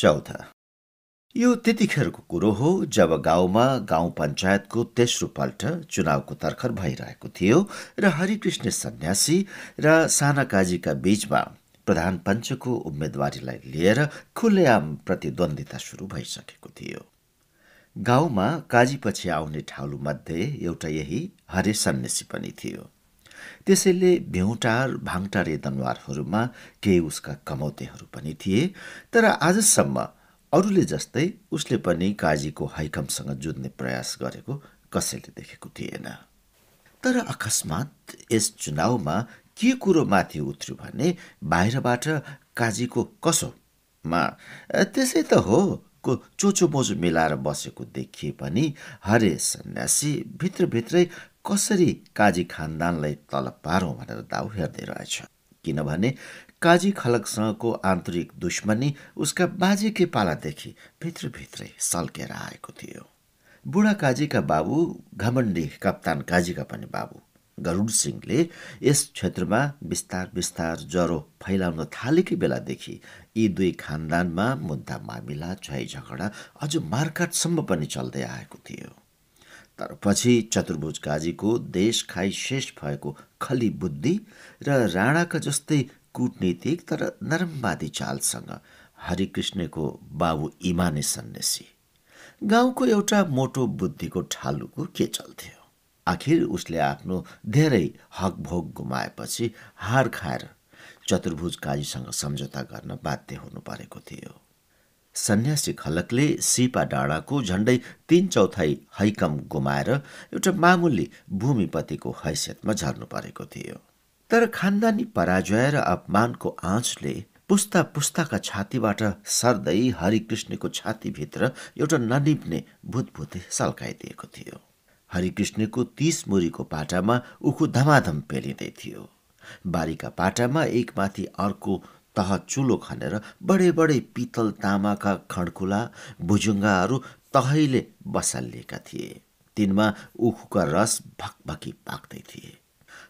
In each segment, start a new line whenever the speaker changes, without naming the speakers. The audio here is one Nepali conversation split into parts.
चौथा। यो त्यतिखेरको कुरो हो जब गाउँमा गाउँ पञ्चायतको तेस्रो पल्ट चुनावको तर्खर भइरहेको थियो र हरिकृष्ण सन्यासी र साना काजीका बीचमा प्रधान पञ्चको उम्मेदवारीलाई लिएर खुलेआम प्रतिद्वन्दिता सुरु भइसकेको थियो। गाउँमा काजीपछि आउने ठाउँमध्ये एउटा यही हरे सन्यासी पनि थियो। त्यसैले भ्यौटार भाङटारे दनवारहरूमा केही उसका कमौतेहरू पनि थिए तर आजसम्म अरूले जस्तै उसले पनि काजीको हाइकमसँग जुझ्ने प्रयास गरेको कसैले देखेको थिएन। तर अकस्मात यस चुनावमा के कुरो माथि उत्र्यो भने बाहिरबाट काजीको कसोमा त्यसै त हो को चोचो मोचो मिलाएर बसेको देखिए पनि हरे सन्यासी भित्रभित्रै कसरी काजी खानदानलाई तल पारौँ भनेर दाउ हेर्दै रहेछ। किनभने काजी खलकसँगको आन्तरिक दुश्मनी उसका बाजेकै पालादेखि भित्रभित्रै सल्केर आएको थियो। बुढा काजीका बाबु घमण्डी कप्तान काजीका पनि बाबु। गरुड सिंहले यस क्षेत्रमा बिस्तार बिस्तार ज्वरो फैलाउन थालेकै बेलादेखि यी दुई खानदानमा मुद्दा मामिला झै झगडा अझ मार्काटसम्म पनि चल्दै आएको थियो। तर पछि चतुर्भुज काजीको देश खाइ शेष भएको खली बुद्धि र राणाका जस्तै कुटनीतिक तर नरमवादी चालसँग हरिकृष्णको बाबु इमाने सन्यासी। गाउँको एउटा मोटो बुद्धिको ठालुको के चल्थ्यो आखिर उसले आफ्नो धेरै हकभोग गुमाएपछि हार खाएर चतुर्भुज काजीसँग सम्झौता गर्न बाध्य हुनु परेको थियो। सन्यासी खलकले सिपा डाँडाको झण्डै तीन चौथाइ हैकम गुमाएर एउटा मामुली भूमिपतिको हैसियतमा झर्नु परेको थियो। तर खानदानी पराजय र अपमानको आँचले पुस्ता पुस्ताका छातीबाट सर्दै हरिकृष्णको छातीभित्र एउटा ननिप्ने भूतभूते सल्काइदिएको थियो। हरिकृष्णको तीस मुरीको पाटामा उखु धमाधम पेलिँदै थियो। बारीका पाटामा एकमाथि अर्को तह चुलो खनेर बडे बडे पितल तामाका खड्कुला भुजुङ्गाहरू तहैले बसालिएका थिए। तिनमा उखुका रस भकभकी पाक्दै थिए।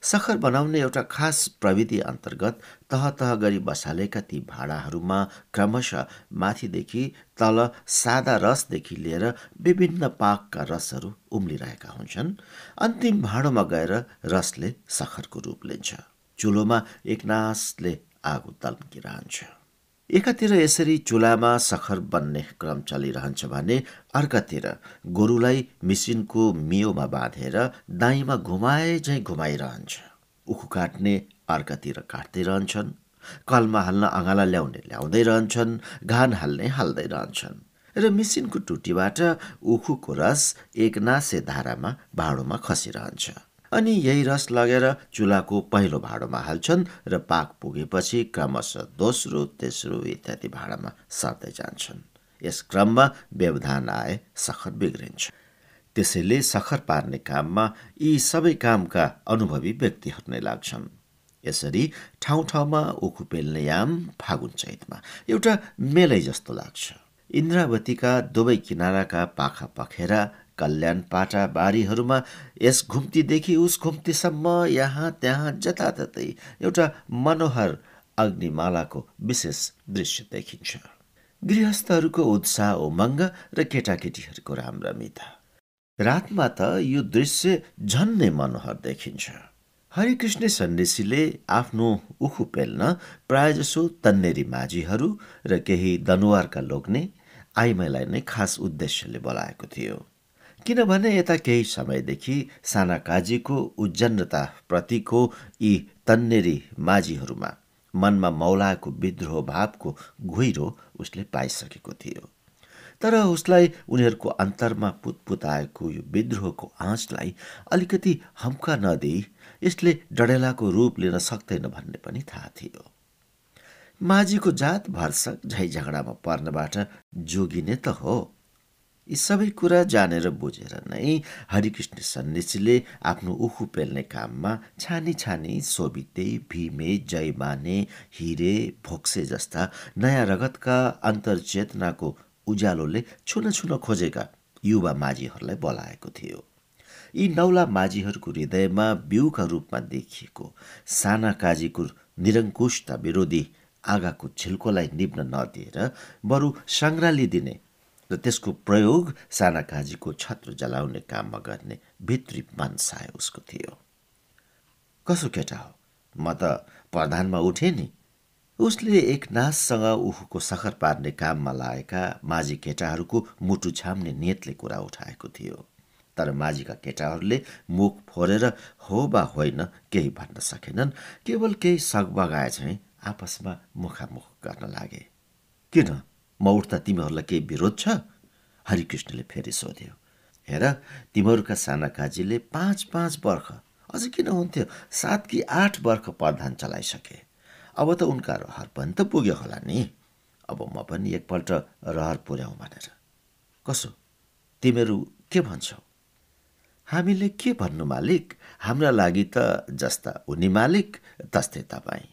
सखर बनाउने एउटा खास प्रविधि अन्तर्गत तह तह गरी बसालेका ती भाँडाहरूमा क्रमशः माथिदेखि तल सादा रसदेखि लिएर विभिन्न पाकका रसहरू उम्लिरहेका हुन्छन्। अन्तिम भाँडोमा गएर रसले सखरको रूप लिन्छ। चुलोमा एकनासले आगो तल्किरहन्छ। एकातिर यसरी चुलामा सखर बन्ने क्रम चलिरहन्छ भने अर्कातिर गोरुलाई मिसिनको मियोमा बाँधेर दाईँमा घुमाए झैँ घुमाइरहन्छ। उखु काट्ने अर्कातिर काट्दै रहन्छन्। कलमा हाल्न अँगाला ल्याउने ल्याउँदै रहन्छन्। घान हाल्ने हाल्दै रहन्छन्। र मिसिनको टुटीबाट उखुको रस एक नासे धारामा भाँडोमा खसिरहन्छ। अनि यही रस लगेर चुलाको पहिलो भाँडोमा हाल्छन् र पाक पुगेपछि क्रमशः दोस्रो तेस्रो इत्यादि भाँडामा सर्दै जान्छन्। यस क्रममा व्यवधान आए सखर बिग्रिन्छ। त्यसैले सखर पार्ने काममा यी सबै कामका अनुभवी व्यक्तिहरू नै लाग्छन्। यसरी ठाउँ ठाउँमा उखु पेल्ने याम फागुन चैतमा एउटा मेलै जस्तो लाग्छ। इन्द्रावतीका दुवै किनाराका पाखा पखेरा कल्याण पाटा बारीहरूमा यस घुम्तीदेखि उस घुम्तीसम्म यहाँ त्यहाँ जताततै एउटा मनोहर अग्निमालाको विशेष दृश्य देखिन्छ। गृहस्थहरूको उत्साह उमङ्ग र केटाकेटीहरूको राम्रमिता। रातमा त यो दृश्य झन्नै मनोहर देखिन्छ। हरिकृष्ण सन्देशीले आफ्नो उखु पेल्न प्रायजसो तन्नेरी माझीहरू र केही दनुवारका लोग्ने आइमाईलाई नै खास उद्देश्यले बोलाएको थियो। किनभने यता केही समयदेखि साना काजीको उज्जन्नता प्रतिको यी तन्नेरी माझीहरूमा। मनमा मौलाएको विद्रोह भावको घुइरो उसले पाइसकेको थियो। तर उसलाई उनीहरूको अन्तरमा पुतपुत आएको यो विद्रोहको आँचलाई अलिकति हम्का नदिई यसले डडेलाको रूप लिन सक्दैन भन्ने पनि थाहा थियो। माझीको जात भर्सक झै झगडामा पर्नबाट जोगिने त हो। यी सबै कुरा जानेर बुझेर नै हरिकृष्ण सन्यासीले आफ्नो उखु पेल्ने काममा छानी छानी सोभिते भीमे जयमाने हिरे भोक्से जस्ता नयाँ रगतका अन्तर्चेतनाको उज्यालोले छुन छुन खोजेका युवा माझीहरूलाई बोलाएको थियो। यी नौला माझीहरूको हृदयमा बिउका रूपमा देखिएको साना काजीको निरङ्कुशता विरोधी आगाको छिल्कोलाई निप्न नदिएर बरु सङ्ग्रालिदिने र त्यसको प्रयोग साना काजीको छत्र जलाउने काममा गर्ने भित्री मनसाय उसको थियो। कसो केटा हो? म त प्रधानमा उठेँ नि। उसले एक नाचसँग उखुको सखर पार्ने काममा लागेका माझी केटाहरूको मुटु छाम्ने नियतले कुरा उठाएको थियो। तर माझीका केटाहरूले मुख फोरेर हो वा होइन केही भन्न सकेनन् केवल केही बगाए चाहिँ आपसमा मुखामुख गर्न लागे। किन? म उठ्दा तिमीहरूलाई केही विरोध छ? हरिकृष्णले फेरि सोध्यो। हेर तिमीहरूका साना काजीले पाँच पाँच वर्ष अझ किन हुन्थ्यो? सात कि आठ वर्ष प्रधान चलाइसके। अब त उनका रहर पनि त पुग्यो होला नि। अब म पनि एकपल्ट रहर पुर्याउँ भनेर। कसो? तिमीहरू के भन्छौ? हामीले के भन्नु मालिक? हाम्रा लागि त जस्ता उनी मालिक तस्तै तपाईँ।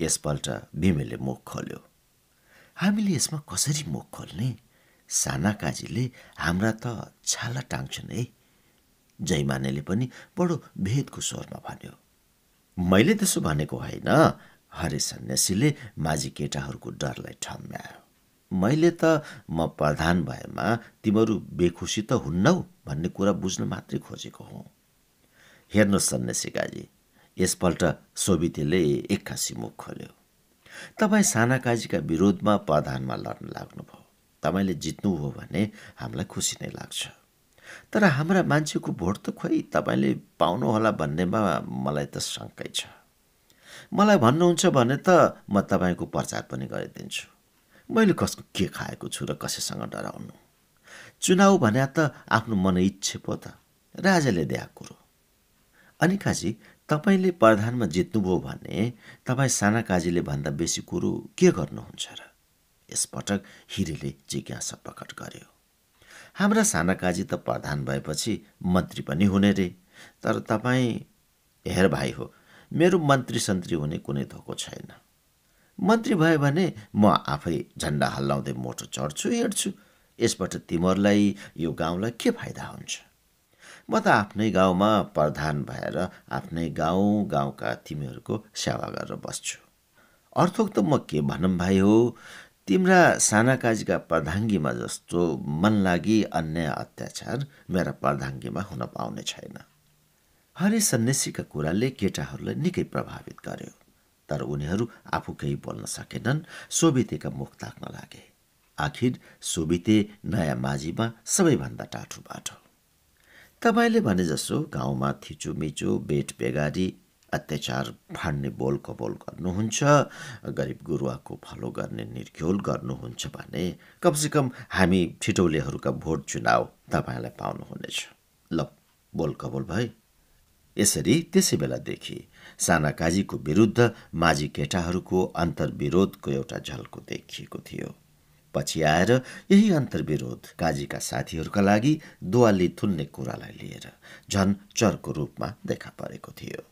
यसपल्ट बिमेले मुख खोल्यो। हामीले यसमा कसरी मुख खोल्ने? साना काजीले हाम्रा त छाला टाङ्छन् है। जयमानेले पनि बडो भेदको स्वरमा भन्यो। मैले त्यसो भनेको होइन हरे सन्यासीले माझी केटाहरूको डरलाई ठम्ब्यायो मैले त म प्रधान भएमा तिमीहरू बेखुसी त हुन्नौ भन्ने कुरा बुझ्न मात्रै खोजेको हुँ। हेर्नु सन्यासी काजी यसपल्ट सोभितेले एक्कासी मुख खोल्यो। तपाईँ साना काजीका विरोधमा प्रधानमा लड्न लाग्नुभयो। तपाईँले जित्नुभयो भने हामीलाई खुसी नै लाग्छ। तर हाम्रा मान्छेको भोट त खोइ तपाईँले पाउनुहोला भन्नेमा मलाई त शङ्कै छ। मलाई भन्नुहुन्छ भने त म तपाईँको प्रचार पनि गरिदिन्छु। मैले कसको के खाएको छु र कसैसँग डराउनु? चुनाव भने त आफ्नो मन इच्छे पो त। राजाले दिएको कुरो। अनि काजी तपाईँले प्रधानमा जित्नुभयो भने तपाईँ साना काजीले भन्दा बेसी कुरो के गर्नुहुन्छ र? यसपटक हिरेले जिज्ञासा प्रकट गर्यो। हाम्रा साना काजी त प्रधान भएपछि मन्त्री पनि हुने रे तर तपाईँ हेर भाइ हो मेरो मन्त्री सन्त्री हुने कुनै धोको छैन। मन्त्री भयो भने म आफै झन्डा हल्लाउँदै मोटर चढ्छु हिँड्छु। यसबाट तिमीहरूलाई यो गाउँलाई के फाइदा हुन्छ? म त आफ्नै गाउँमा प्रधान भएर आफ्नै गाउँ गाउँका तिमीहरूको सेवा गरेर बस्छु। अर्थोक त म के भनौँ भाइ हो तिम्रा साना काजीका प्रधाङ्गीमा जस्तो मन लागि अन्याय अत्याचार मेरा प्रधाङ्गीमा हुन पाउने छैन। हरि सन्यासीका कुराले केटाहरूलाई निकै प्रभावित गर्यो तर उनीहरू आफू केही बोल्न सकेनन् सोभितेका मुख ताक्न लागे। आखिर सोभिते नयाँ माझीमा सबैभन्दा टाठो बाटो। तपाईँले भने जसो गाउँमा थिचोमिचो बेट बेगारी अत्याचार फाड्ने बोल कबोल गर्नुहुन्छ गरिब गुरुवाको फलो गर्ने निर्घ्योल गर्नुहुन्छ भने कमसेकम हामी ठिटौलेहरूका भोट चुनाव तपाईँलाई पाउनुहुनेछ। ल बोल कबोल भए यसरी त्यसै बेलादेखि साना काजीको विरुद्ध माझी केटाहरूको अन्तर्विरोधको एउटा झल्को देखिएको थियो। पछि आएर यही अन्तर्विरोध। काजीका साथीहरूका लागि दुवाली थुन्ने कुरालाई लिएर झन चरको रूपमा देखा परेको थियो।